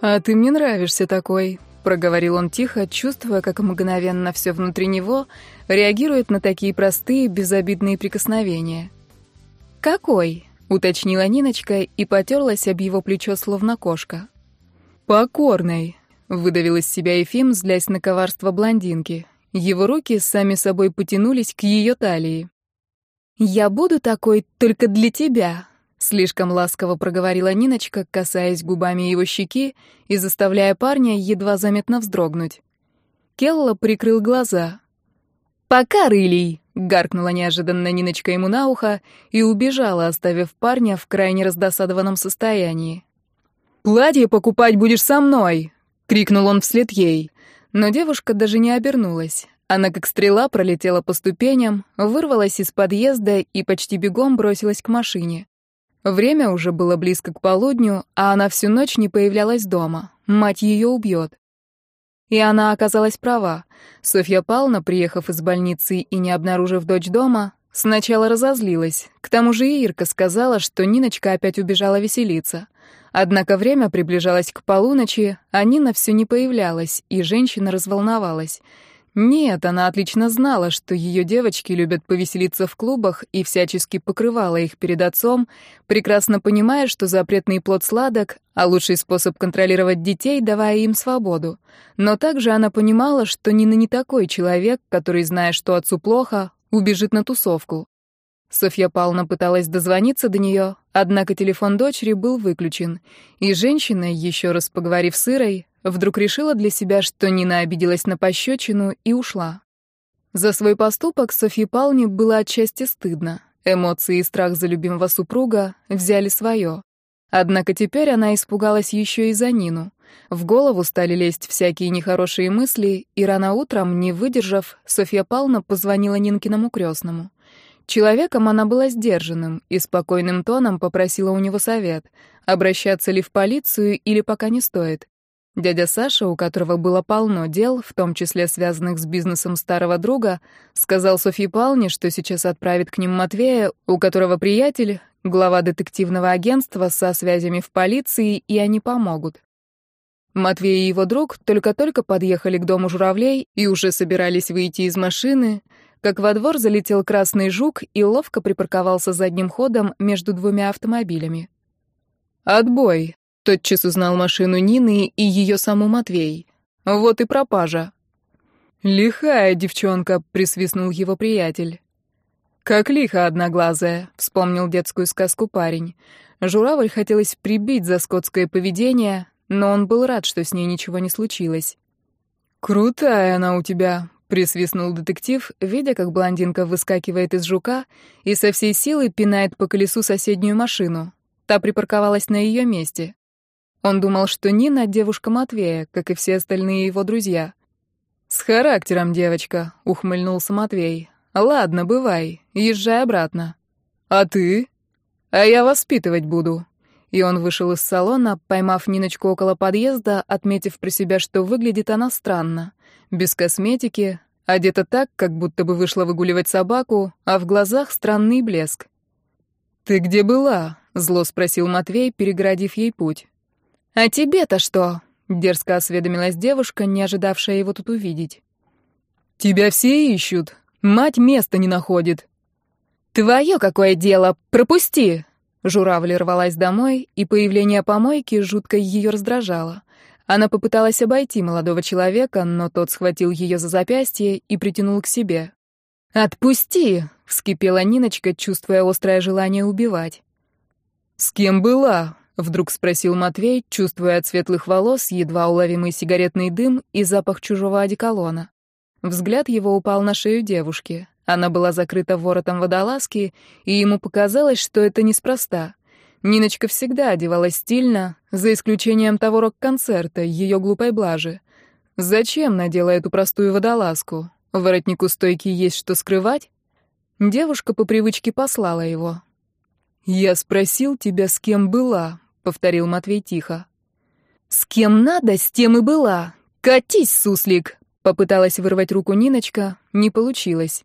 «А ты мне нравишься такой», — проговорил он тихо, чувствуя, как мгновенно все внутри него реагирует на такие простые, безобидные прикосновения. «Какой?» — уточнила Ниночка и потерлась об его плечо, словно кошка. «Покорной», — выдавил из себя Ефим, злясь на коварство блондинки. Его руки сами собой потянулись к ее талии. «Я буду такой только для тебя», Слишком ласково проговорила Ниночка, касаясь губами его щеки и заставляя парня едва заметно вздрогнуть. Келла прикрыл глаза. «Пока, рылей!» — гаркнула неожиданно Ниночка ему на ухо и убежала, оставив парня в крайне раздосадованном состоянии. «Платье покупать будешь со мной!» — крикнул он вслед ей. Но девушка даже не обернулась. Она как стрела пролетела по ступеням, вырвалась из подъезда и почти бегом бросилась к машине. Время уже было близко к полудню, а она всю ночь не появлялась дома. Мать ее убьет. И она оказалась права. Софья Павловна, приехав из больницы и не обнаружив дочь дома, сначала разозлилась. К тому же Ирка сказала, что Ниночка опять убежала веселиться. Однако время приближалось к полуночи, а Нина все не появлялась, и женщина разволновалась — нет, она отлично знала, что ее девочки любят повеселиться в клубах и всячески покрывала их перед отцом, прекрасно понимая, что запретный плод сладок, а лучший способ контролировать детей, давая им свободу. Но также она понимала, что Нина не такой человек, который, зная, что отцу плохо, убежит на тусовку. Софья Павловна пыталась дозвониться до нее, однако телефон дочери был выключен, и женщина, еще раз поговорив с Ирой, Вдруг решила для себя, что Нина обиделась на пощечину и ушла. За свой поступок Софье Палне было отчасти стыдно. Эмоции и страх за любимого супруга взяли свое. Однако теперь она испугалась еще и за Нину. В голову стали лезть всякие нехорошие мысли, и рано утром, не выдержав, Софья Павловна позвонила Нинкиному крестному. Человеком она была сдержанным и спокойным тоном попросила у него совет, обращаться ли в полицию или пока не стоит. Дядя Саша, у которого было полно дел, в том числе связанных с бизнесом старого друга, сказал Софье Павловне, что сейчас отправит к ним Матвея, у которого приятель, глава детективного агентства со связями в полиции, и они помогут. Матвей и его друг только-только подъехали к дому журавлей и уже собирались выйти из машины, как во двор залетел красный жук и ловко припарковался задним ходом между двумя автомобилями. «Отбой», Тотчас узнал машину Нины и ее саму Матвей. Вот и пропажа. «Лихая девчонка», — присвистнул его приятель. «Как лихо одноглазая», — вспомнил детскую сказку парень. Журавль хотелось прибить за скотское поведение, но он был рад, что с ней ничего не случилось. «Крутая она у тебя», — присвистнул детектив, видя, как блондинка выскакивает из жука и со всей силы пинает по колесу соседнюю машину. Та припарковалась на ее месте. Он думал, что Нина — девушка Матвея, как и все остальные его друзья. «С характером, девочка», — ухмыльнулся Матвей. «Ладно, бывай, езжай обратно». «А ты?» «А я воспитывать буду». И он вышел из салона, поймав Ниночку около подъезда, отметив про себя, что выглядит она странно. Без косметики, одета так, как будто бы вышла выгуливать собаку, а в глазах странный блеск. «Ты где была?» — зло спросил Матвей, переградив ей путь. «А тебе-то что?» — дерзко осведомилась девушка, не ожидавшая его тут увидеть. «Тебя все ищут. Мать места не находит». «Твое какое дело? Пропусти!» Журавль рвалась домой, и появление помойки жутко ее раздражало. Она попыталась обойти молодого человека, но тот схватил ее за запястье и притянул к себе. «Отпусти!» — вскипела Ниночка, чувствуя острое желание убивать. «С кем была?» Вдруг спросил Матвей, чувствуя от светлых волос едва уловимый сигаретный дым и запах чужого одеколона. Взгляд его упал на шею девушки. Она была закрыта воротом водолазки, и ему показалось, что это неспроста. Ниночка всегда одевалась стильно, за исключением того рок-концерта, ее глупой блажи. Зачем надела эту простую водолазку? Воротнику стойки есть что скрывать? Девушка по привычке послала его. «Я спросил тебя, с кем была», — повторил Матвей тихо. «С кем надо, с тем и была. Катись, суслик!» Попыталась вырвать руку Ниночка, не получилось.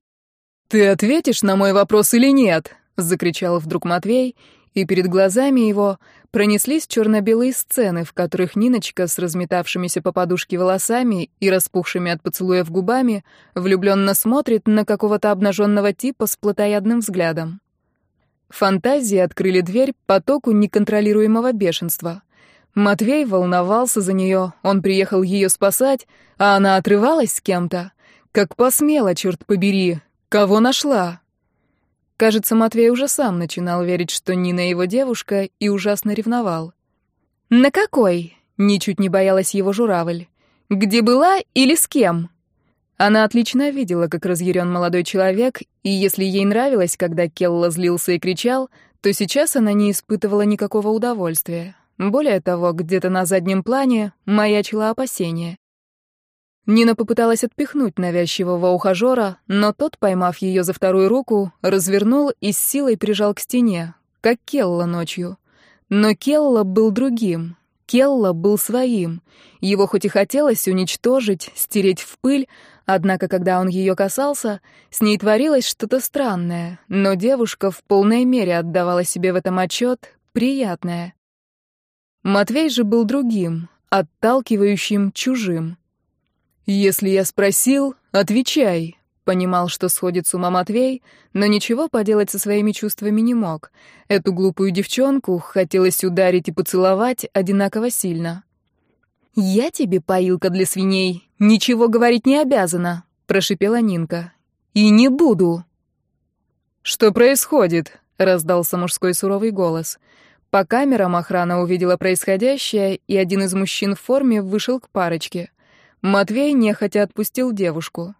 «Ты ответишь на мой вопрос или нет?» — закричал вдруг Матвей, и перед глазами его пронеслись черно-белые сцены, в которых Ниночка с разметавшимися по подушке волосами и распухшими от поцелуев губами влюбленно смотрит на какого-то обнаженного типа с плотоядным взглядом. Фантазии открыли дверь потоку неконтролируемого бешенства. Матвей волновался за нее, он приехал ее спасать, а она отрывалась с кем-то. Как посмела, черт побери, кого нашла? Кажется, Матвей уже сам начинал верить, что Нина его девушка, и ужасно ревновал. «На какой?» — ничуть не боялась его журавль. «Где была или с кем?» Она отлично видела, как разъярен молодой человек, и если ей нравилось, когда Келла злился и кричал, то сейчас она не испытывала никакого удовольствия. Более того, где-то на заднем плане маячило опасение. Нина попыталась отпихнуть навязчивого ухажера, но тот, поймав ее за вторую руку, развернул и с силой прижал к стене, как Келла ночью. Но Келла был другим. Келла был своим. Его хоть и хотелось уничтожить, стереть в пыль, однако, когда он ее касался, с ней творилось что-то странное, но девушка в полной мере отдавала себе в этом отчет, приятное. Матвей же был другим, отталкивающим, чужим. «Если я спросил, отвечай», — понимал, что сходит с ума Матвей, но ничего поделать со своими чувствами не мог. Эту глупую девчонку хотелось ударить и поцеловать одинаково сильно. «Я тебе, поилка для свиней, ничего говорить не обязана», — прошипела Нинка. «И не буду». «Что происходит?» — раздался мужской суровый голос. По камерам охрана увидела происходящее, и один из мужчин в форме вышел к парочке. Матвей нехотя отпустил девушку.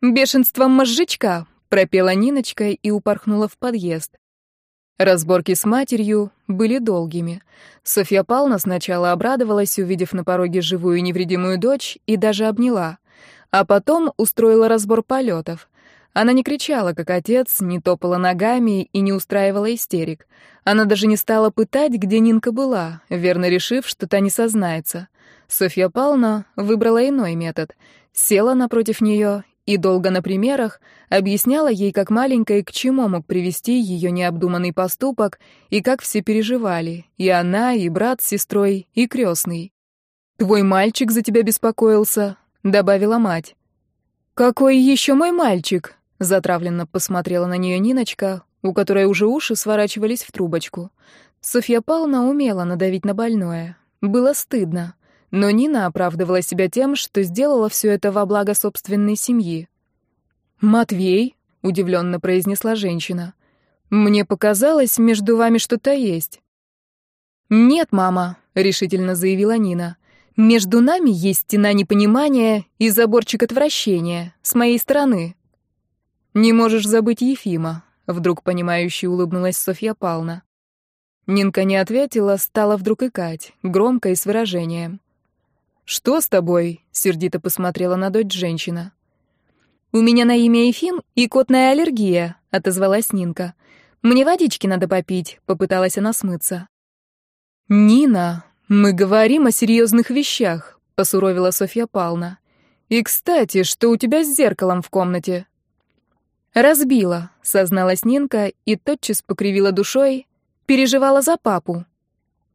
«Бешенство мозжечка!» — пропела Ниночка и упорхнула в подъезд. Разборки с матерью были долгими. Софья Павловна сначала обрадовалась, увидев на пороге живую невредимую дочь, и даже обняла. А потом устроила разбор полетов. Она не кричала, как отец, не топала ногами и не устраивала истерик. Она даже не стала пытать, где Нинка была, верно решив, что та не сознается. Софья Павловна выбрала иной метод. Села напротив нее и долго на примерах объясняла ей, как маленькой, к чему мог привести ее необдуманный поступок и как все переживали, и она, и брат с сестрой, и крестный. «Твой мальчик за тебя беспокоился», — добавила мать. «Какой еще мой мальчик?» — затравленно посмотрела на нее Ниночка, у которой уже уши сворачивались в трубочку. Софья Павловна умела надавить на больное. Было стыдно. Но Нина оправдывала себя тем, что сделала все это во благо собственной семьи. «Матвей», — удивленно произнесла женщина, — «мне показалось, между вами что-то есть». «Нет, мама», — решительно заявила Нина. «Между нами есть стена непонимания и заборчик отвращения с моей стороны». «Не можешь забыть Ефима», — вдруг понимающе улыбнулась Софья Павловна. Нинка не ответила, стала вдруг икать, громко и с выражением. «Что с тобой?» — сердито посмотрела на дочь женщина. «У меня на имя Ефим и котная аллергия», — отозвалась Нинка. «Мне водички надо попить», — попыталась она смыться. «Нина, мы говорим о серьезных вещах», — посуровила Софья Павловна. «И, кстати, что у тебя с зеркалом в комнате?» «Разбила», — созналась Нинка и тотчас покривила душой, переживала за папу.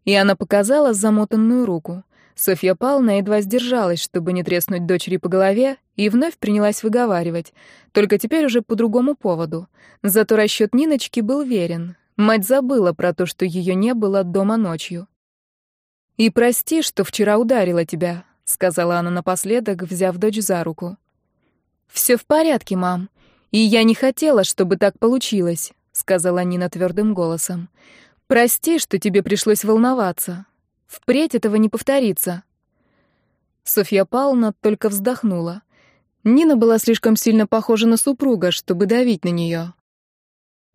И она показала замотанную руку. Софья Павловна едва сдержалась, чтобы не треснуть дочери по голове, и вновь принялась выговаривать. Только теперь уже по другому поводу. Зато расчет Ниночки был верен. Мать забыла про то, что ее не было дома ночью. «И прости, что вчера ударила тебя», — сказала она напоследок, взяв дочь за руку. «Все в порядке, мам. И я не хотела, чтобы так получилось», — сказала Нина твердым голосом. «Прости, что тебе пришлось волноваться. Впредь этого не повторится. Софья Павловна только вздохнула. Нина была слишком сильно похожа на супруга, чтобы давить на нее.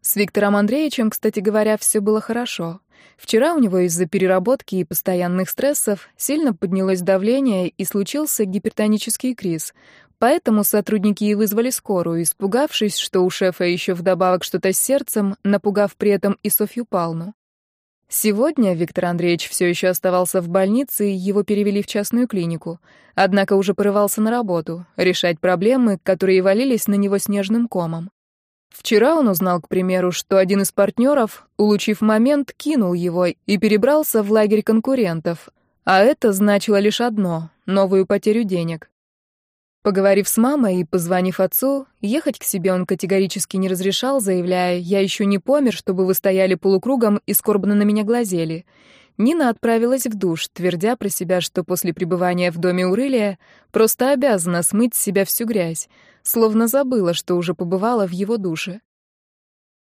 С Виктором Андреевичем, кстати говоря, все было хорошо. Вчера у него из-за переработки и постоянных стрессов сильно поднялось давление и случился гипертонический криз. Поэтому сотрудники и вызвали скорую, испугавшись, что у шефа еще вдобавок что-то с сердцем, напугав при этом и Софью Павловну. Сегодня Виктор Андреевич все еще оставался в больнице, и его перевели в частную клинику. Однако уже порывался на работу, решать проблемы, которые валились на него снежным комом. Вчера он узнал, к примеру, что один из партнеров, улучив момент, кинул его и перебрался в лагерь конкурентов, а это значило лишь одно — новую потерю денег. Поговорив с мамой и позвонив отцу, ехать к себе он категорически не разрешал, заявляя, «Я еще не помер, чтобы вы стояли полукругом и скорбно на меня глазели». Нина отправилась в душ, твердя про себя, что после пребывания в доме Урылия просто обязана смыть с себя всю грязь, словно забыла, что уже побывала в его душе.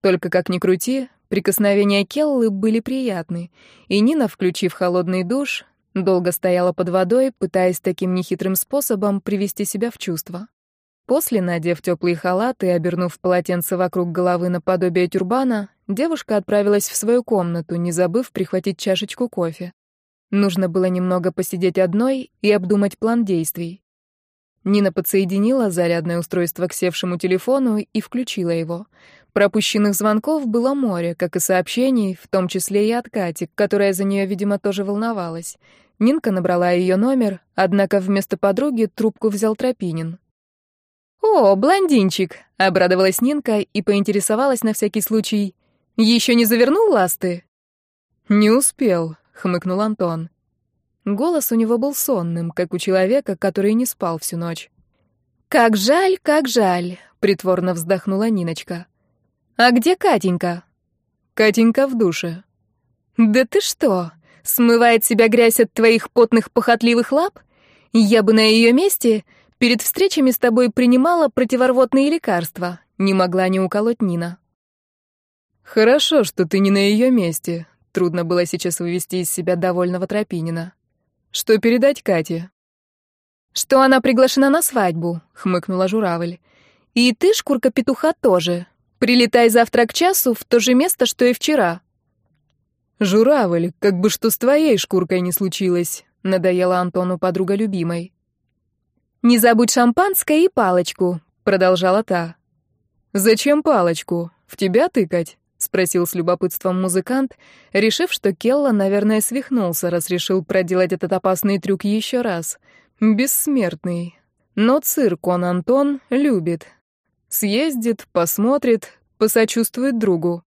Только как ни крути, прикосновения Келлы были приятны, и Нина, включив холодный душ, Долго стояла под водой, пытаясь таким нехитрым способом привести себя в чувство. После, надев теплый халат и обернув полотенце вокруг головы наподобие тюрбана, девушка отправилась в свою комнату, не забыв прихватить чашечку кофе. Нужно было немного посидеть одной и обдумать план действий. Нина подсоединила зарядное устройство к севшему телефону и включила его. Пропущенных звонков было море, как и сообщений, в том числе и от Кати, которая за нее, видимо, тоже волновалась. Нинка набрала ее номер, однако вместо подруги трубку взял Тропинин. «О, блондинчик!» — обрадовалась Нинка и поинтересовалась на всякий случай. «Еще не завернул ласты?» «Не успел», — хмыкнул Антон. Голос у него был сонным, как у человека, который не спал всю ночь. «Как жаль, как жаль», — притворно вздохнула Ниночка. «А где Катенька?» «Катенька в душе». «Да ты что? Смывает себя грязь от твоих потных похотливых лап? Я бы на ее месте перед встречами с тобой принимала противорвотные лекарства. Не могла не уколоть Нина. Хорошо, что ты не на ее месте. Трудно было сейчас вывести из себя довольного Тропинина. Что передать Кате? Что она приглашена на свадьбу, хмыкнула журавль. И ты, шкурка петуха, тоже. Прилетай завтра к часу в то же место, что и вчера. «Журавль, как бы что с твоей шкуркой не случилось», — надоела Антону подруга любимой. «Не забудь шампанское и палочку», — продолжала та. «Зачем палочку? В тебя тыкать?» — спросил с любопытством музыкант, решив, что Келла, наверное, свихнулся, раз решил проделать этот опасный трюк еще раз. Бессмертный. Но цирк он, Антон, любит. Съездит, посмотрит, посочувствует другу.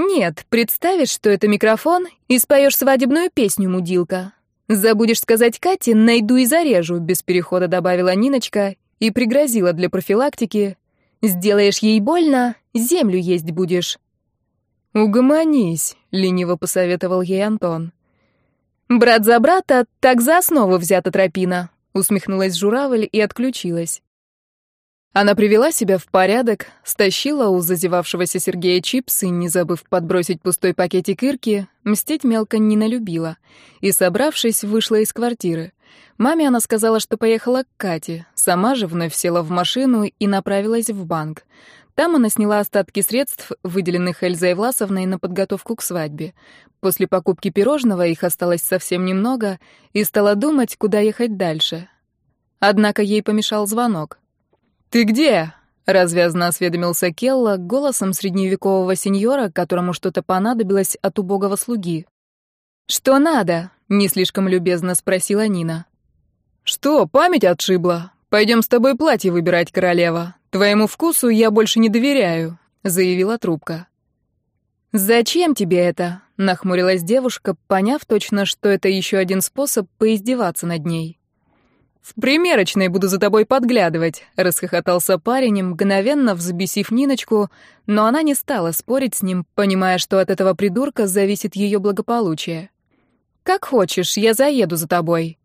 «Нет, представишь, что это микрофон, и споешь свадебную песню, мудилка. Забудешь сказать Кате, найду и зарежу», — без перехода добавила Ниночка и пригрозила для профилактики. «Сделаешь ей больно, землю есть будешь». «Угомонись», — лениво посоветовал ей Антон. «Брат за брата, так за основу взята тропина», — усмехнулась журавль и отключилась. Она привела себя в порядок, стащила у зазевавшегося Сергея чипсы, не забыв подбросить пустой пакетик Ирки, мстить мелко не налюбила, и, собравшись, вышла из квартиры. Маме она сказала, что поехала к Кате, сама же вновь села в машину и направилась в банк. Там она сняла остатки средств, выделенных Эльзой Власовной на подготовку к свадьбе. После покупки пирожного их осталось совсем немного, и стала думать, куда ехать дальше. Однако ей помешал звонок. «Ты где?» — развязно осведомился Келла голосом средневекового сеньора, которому что-то понадобилось от убогого слуги. «Что надо?» — не слишком любезно спросила Нина. «Что, память отшибла? Пойдем с тобой платье выбирать, королева. Твоему вкусу я больше не доверяю», — заявила трубка. «Зачем тебе это?» — нахмурилась девушка, поняв точно, что это еще один способ поиздеваться над ней. «В примерочной буду за тобой подглядывать», — расхохотался парень, мгновенно взбесив Ниночку, но она не стала спорить с ним, понимая, что от этого придурка зависит ее благополучие. «Как хочешь, я заеду за тобой».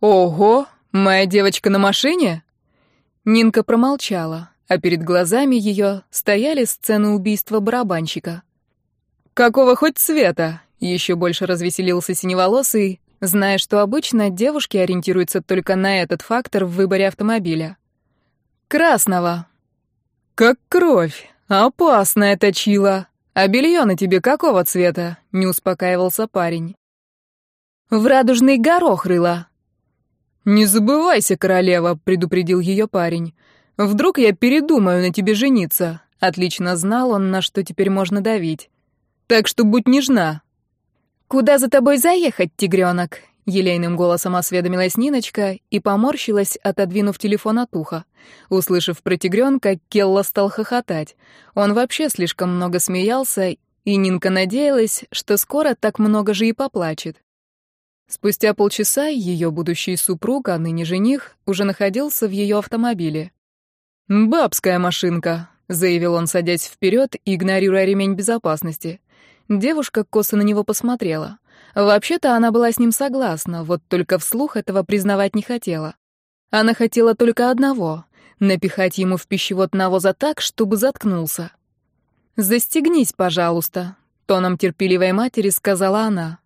«Ого, моя девочка на машине?» Нинка промолчала, а перед глазами ее стояли сцены убийства барабанщика. «Какого хоть цвета?» — еще больше развеселился синеволосый, зная, что обычно девушки ориентируются только на этот фактор в выборе автомобиля. «Красного». «Как кровь. Опасная точила. А белье на тебе какого цвета?» — не успокаивался парень. «В радужный горох рыла». «Не забывайся, королева», — предупредил ее парень. «Вдруг я передумаю на тебе жениться». Отлично знал он, на что теперь можно давить. «Так что будь нежна». «Куда за тобой заехать, тигренок?» Елейным голосом осведомилась Ниночка и поморщилась, отодвинув телефон от уха. Услышав про тигренка, Келла стал хохотать. Он вообще слишком много смеялся, и Нинка надеялась, что скоро так много же и поплачет. Спустя полчаса ее будущий супруг, а ныне жених, уже находился в ее автомобиле. «Бабская машинка», — заявил он, садясь вперед, игнорируя ремень безопасности. Девушка косо на него посмотрела. Вообще-то она была с ним согласна, вот только вслух этого признавать не хотела. Она хотела только одного — напихать ему в пищевод навоза так, чтобы заткнулся. «Застегнись, пожалуйста», — тоном терпеливой матери сказала она.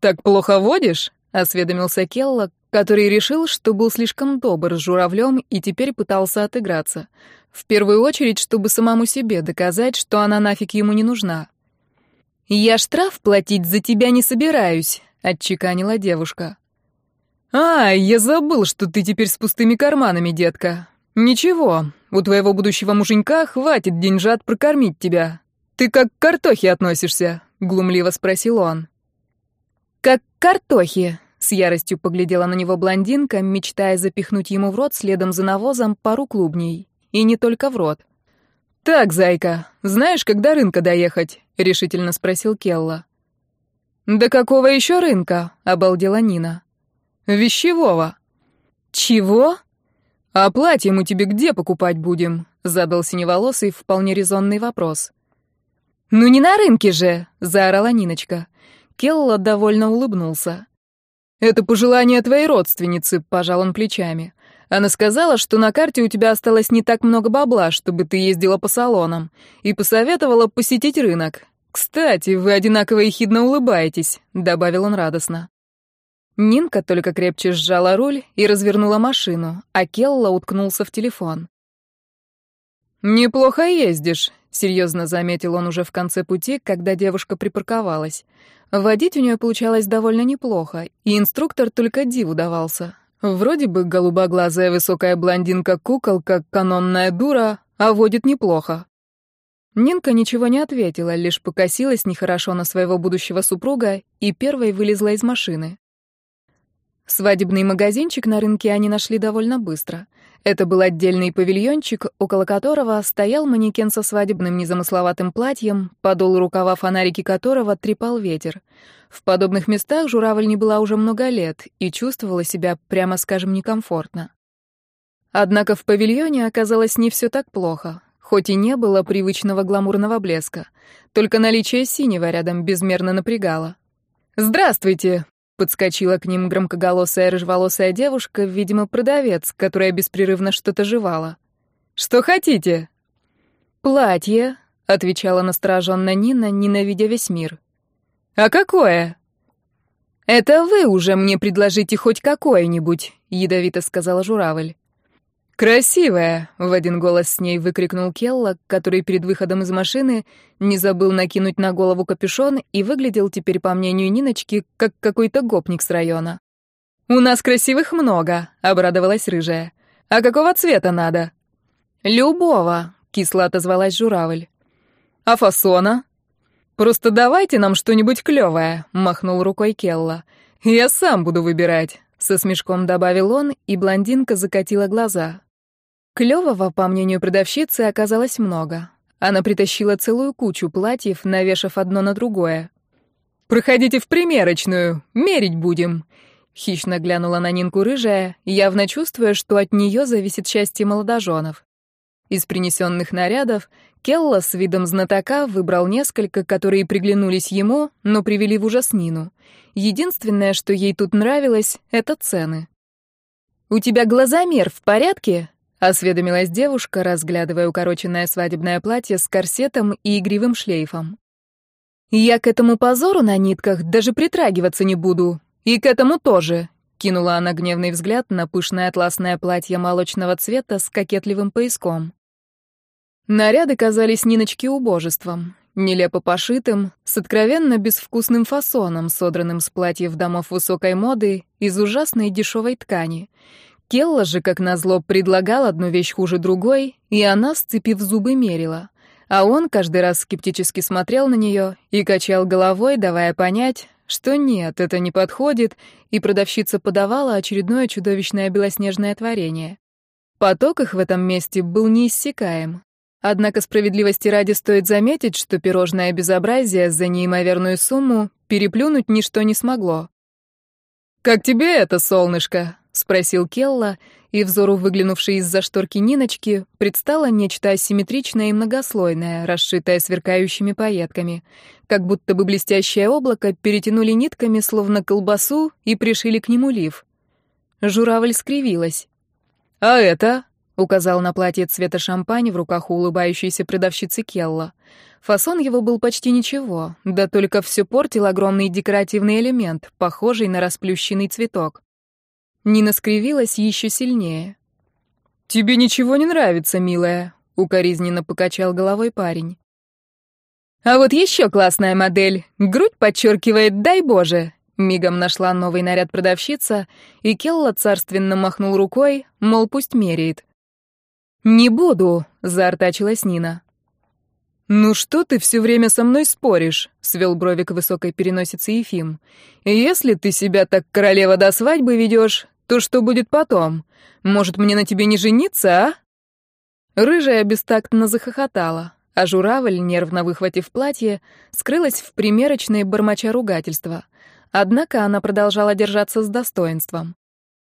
«Так плохо водишь?» — осведомился Келла, который решил, что был слишком добр с журавлем и теперь пытался отыграться. В первую очередь, чтобы самому себе доказать, что она нафиг ему не нужна. «Я штраф платить за тебя не собираюсь», — отчеканила девушка. «А, я забыл, что ты теперь с пустыми карманами, детка. Ничего, у твоего будущего муженька хватит деньжат прокормить тебя. Ты как к картохе относишься?» — глумливо спросил он. «Как к картохе», с яростью поглядела на него блондинка, мечтая запихнуть ему в рот следом за навозом пару клубней. И не только в рот. «Так, зайка, знаешь, когда рынка доехать?» — решительно спросил Келла. «Да какого еще рынка?» — обалдела Нина. «Вещевого». «Чего?» «А платье мы тебе где покупать будем?» — задал синеволосый вполне резонный вопрос. «Ну не на рынке же!» — заорала Ниночка. Келла довольно улыбнулся. «Это пожелание твоей родственницы», — пожал он плечами. «Она сказала, что на карте у тебя осталось не так много бабла, чтобы ты ездила по салонам, и посоветовала посетить рынок. Кстати, вы одинаково ехидно улыбаетесь», — добавил он радостно. Нинка только крепче сжала руль и развернула машину, а Келла уткнулся в телефон. «Неплохо ездишь», — серьезно заметил он уже в конце пути, когда девушка припарковалась. Водить у нее получалось довольно неплохо, и инструктор только диву давался. Вроде бы голубоглазая высокая блондинка-куколка, канонная дура, а водит неплохо. Нинка ничего не ответила, лишь покосилась нехорошо на своего будущего супруга и первой вылезла из машины. Свадебный магазинчик на рынке они нашли довольно быстро. Это был отдельный павильончик, около которого стоял манекен со свадебным незамысловатым платьем, подол рукава фонарики которого трепал ветер. В подобных местах журавль не была уже много лет и чувствовала себя, прямо скажем, некомфортно. Однако в павильоне оказалось не все так плохо, хоть и не было привычного гламурного блеска. Только наличие синего рядом безмерно напрягало. «Здравствуйте!» Подскочила к ним громкоголосая рыжеволосая девушка, видимо, продавец, которая беспрерывно что-то жевала. «Что хотите?» «Платье», — отвечала настороженно Нина, ненавидя весь мир. «А какое?» «Это вы уже мне предложите хоть какое-нибудь», — ядовито сказала журавль. «Красивая!» — в один голос с ней выкрикнул Келла, который перед выходом из машины не забыл накинуть на голову капюшон и выглядел теперь, по мнению Ниночки, как какой-то гопник с района. «У нас красивых много», — обрадовалась рыжая. «А какого цвета надо?» «Любого», — кисло отозвалась журавль. «А фасона?» «Просто давайте нам что-нибудь клёвое», — махнул рукой Келла. «Я сам буду выбирать», — со смешком добавил он, и блондинка закатила глаза. Клёвого, по мнению продавщицы, оказалось много. Она притащила целую кучу платьев, навешав одно на другое. «Проходите в примерочную, мерить будем!» Хищно глянула на Нинку рыжая, явно чувствуя, что от нее зависит счастье молодоженов. Из принесенных нарядов Келла с видом знатока выбрал несколько, которые приглянулись ему, но привели в ужас Нину. Единственное, что ей тут нравилось, — это цены. «У тебя глазомер в порядке?» — осведомилась девушка, разглядывая укороченное свадебное платье с корсетом и игривым шлейфом. «Я к этому позору на нитках даже притрагиваться не буду. И к этому тоже», — кинула она гневный взгляд на пышное атласное платье молочного цвета с кокетливым пояском. Наряды казались Ниночке убожеством, нелепо пошитым, с откровенно безвкусным фасоном, содранным с платьев домов высокой моды из ужасной дешевой ткани — Келла же, как назло, предлагал одну вещь хуже другой, и она, сцепив зубы, мерила. А он каждый раз скептически смотрел на нее и качал головой, давая понять, что нет, это не подходит, и продавщица подавала очередное чудовищное белоснежное творение. Поток их в этом месте был неиссякаем. Однако справедливости ради стоит заметить, что пирожное безобразие за неимоверную сумму переплюнуть ничто не смогло. «Как тебе это, солнышко?» — спросил Келла, и взору выглянувшей из-за шторки Ниночки предстало нечто асимметричное и многослойное, расшитое сверкающими пайетками, как будто бы блестящее облако перетянули нитками, словно колбасу, и пришили к нему лиф. Журавль скривилась. «А это?» — указал на платье цвета шампань в руках у улыбающейся продавщицы Келла. Фасон его был почти ничего, да только все портил огромный декоративный элемент, похожий на расплющенный цветок. Нина скривилась еще сильнее. «Тебе ничего не нравится, милая», — укоризненно покачал головой парень. «А вот еще классная модель. Грудь подчеркивает «дай Боже», Мигом нашла новый наряд продавщица, и Келла царственно махнул рукой, мол, пусть меряет. «Не буду», — заортачилась Нина. «Ну что ты все время со мной споришь?» — свел брови к высокой переносице Ефим. «Если ты себя так королева до свадьбы ведешь, то что будет потом? Может, мне на тебе не жениться, а?» Рыжая бестактно захохотала, а журавль, нервно выхватив платье, скрылась в примерочной бормоча ругательства — Однако она продолжала держаться с достоинством.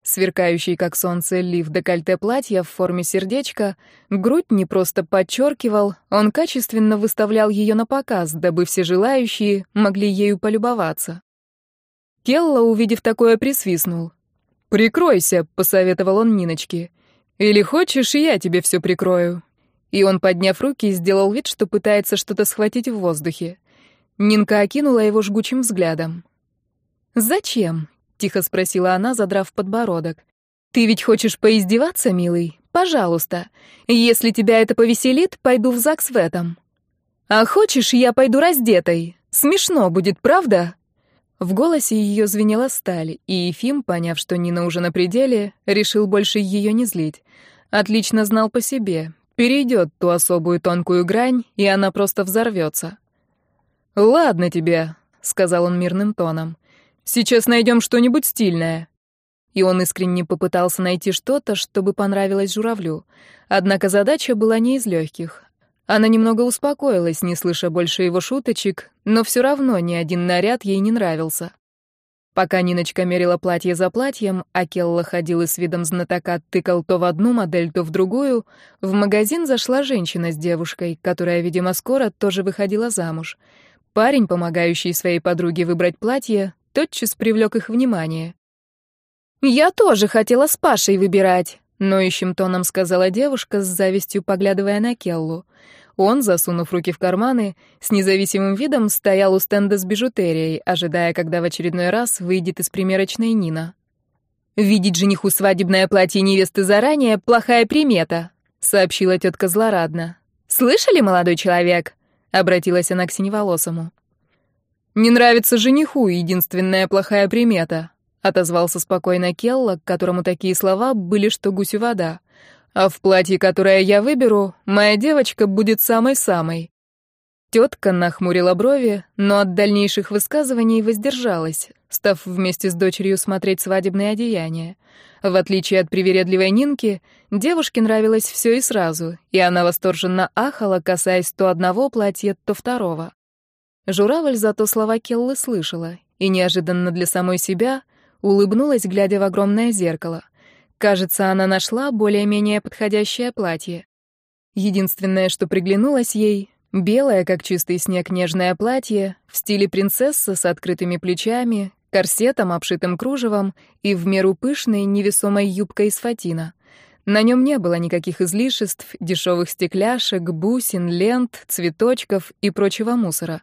Сверкающий, как солнце, лиф декольте платья в форме сердечка, грудь не просто подчеркивал, он качественно выставлял ее на показ, дабы все желающие могли ею полюбоваться. Келла, увидев такое, присвистнул. «Прикройся», — посоветовал он Ниночке. «Или хочешь, я тебе все прикрою». И он, подняв руки, сделал вид, что пытается что-то схватить в воздухе. Нинка окинула его жгучим взглядом. «Зачем?» — тихо спросила она, задрав подбородок. «Ты ведь хочешь поиздеваться, милый? Пожалуйста. Если тебя это повеселит, пойду в ЗАГС в этом». «А хочешь, я пойду раздетой? Смешно будет, правда?» В голосе ее звенела сталь, и Ефим, поняв, что Нина уже на пределе, решил больше ее не злить. Отлично знал по себе. Перейдет ту особую тонкую грань, и она просто взорвется. «Ладно тебе», — сказал он мирным тоном. Сейчас найдем что-нибудь стильное». И он искренне попытался найти что-то, чтобы понравилось журавлю. Однако задача была не из легких. Она немного успокоилась, не слыша больше его шуточек, но все равно ни один наряд ей не нравился. Пока Ниночка мерила платье за платьем, а Келла ходил и с видом знатока тыкал то в одну модель, то в другую, в магазин зашла женщина с девушкой, которая, видимо, скоро тоже выходила замуж. Парень, помогающий своей подруге выбрать платье, тотчас привлек их внимание. «Я тоже хотела с Пашей выбирать», — ноющим тоном сказала девушка, с завистью поглядывая на Келлу. Он, засунув руки в карманы, с независимым видом стоял у стенда с бижутерией, ожидая, когда в очередной раз выйдет из примерочной Нина. «Видеть жениху свадебное платье невесты заранее — плохая примета», — сообщила тетка злорадно. «Слышали, молодой человек?» — обратилась она к синеволосому. «Не нравится жениху, единственная плохая примета», — отозвался спокойно Келла, к которому такие слова были, что гусю вода. «А в платье, которое я выберу, моя девочка будет самой-самой». Тетка нахмурила брови, но от дальнейших высказываний воздержалась, став вместе с дочерью смотреть свадебные одеяния. В отличие от привередливой Нинки, девушке нравилось все и сразу, и она восторженно ахала, касаясь то одного платья, то второго. Журавль зато слова Келлы слышала и неожиданно для самой себя улыбнулась, глядя в огромное зеркало. Кажется, она нашла более-менее подходящее платье. Единственное, что приглянулось ей — белое, как чистый снег, нежное платье в стиле принцессы с открытыми плечами, корсетом, обшитым кружевом и в меру пышной невесомой юбкой из фатина. На нем не было никаких излишеств, дешевых стекляшек, бусин, лент, цветочков и прочего мусора.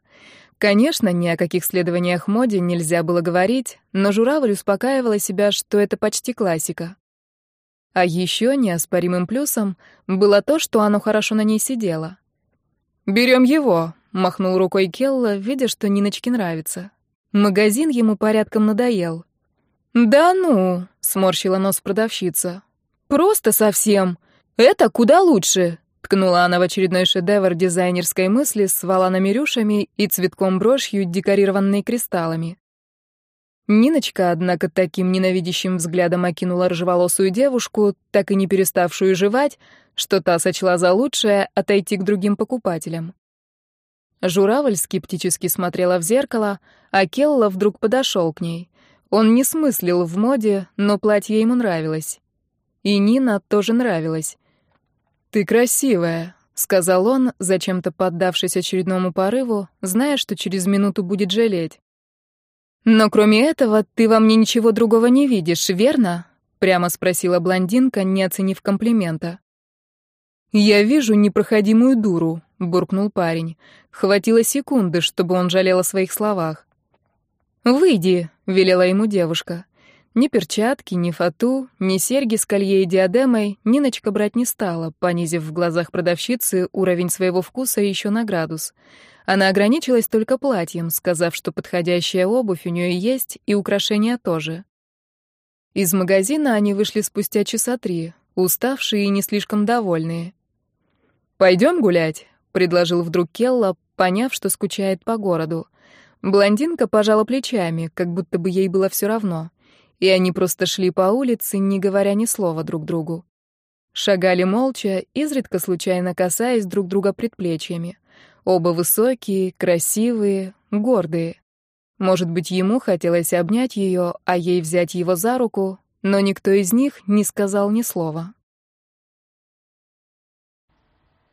Конечно, ни о каких следованиях моде нельзя было говорить, но журавль успокаивала себя, что это почти классика. А еще неоспоримым плюсом было то, что оно хорошо на ней сидело. «Берем его», — махнул рукой Келла, видя, что Ниночке нравится. Магазин ему порядком надоел. «Да ну», — сморщила нос продавщица. Просто совсем. Это куда лучше. Ткнула она в очередной шедевр дизайнерской мысли с валанами-рюшами и цветком-брошью, декорированной кристаллами. Ниночка, однако, таким ненавидящим взглядом окинула рыжеволосую девушку, так и не переставшую жевать, что та сочла за лучшее отойти к другим покупателям. Журавль скептически смотрела в зеркало, а Келла вдруг подошел к ней. Он не смыслил в моде, но платье ему нравилось. И Нина тоже нравилась. «Ты красивая», — сказал он, зачем-то поддавшись очередному порыву, зная, что через минуту будет жалеть. «Но кроме этого, ты во мне ничего другого не видишь, верно?» — прямо спросила блондинка, не оценив комплимента. «Я вижу непроходимую дуру», — буркнул парень. Хватило секунды, чтобы он жалел о своих словах. «Выйди», — велела ему девушка. Ни перчатки, ни фату, ни серьги с колье и диадемой Ниночка брать не стала, понизив в глазах продавщицы уровень своего вкуса еще на градус. Она ограничилась только платьем, сказав, что подходящая обувь у нее есть и украшения тоже. Из магазина они вышли спустя часа три, уставшие и не слишком довольные. «Пойдем гулять», — предложил вдруг Келла, поняв, что скучает по городу. Блондинка пожала плечами, как будто бы ей было все равно и они просто шли по улице, не говоря ни слова друг другу. Шагали молча, изредка случайно касаясь друг друга предплечьями. Оба высокие, красивые, гордые. Может быть, ему хотелось обнять ее, а ей взять его за руку, но никто из них не сказал ни слова.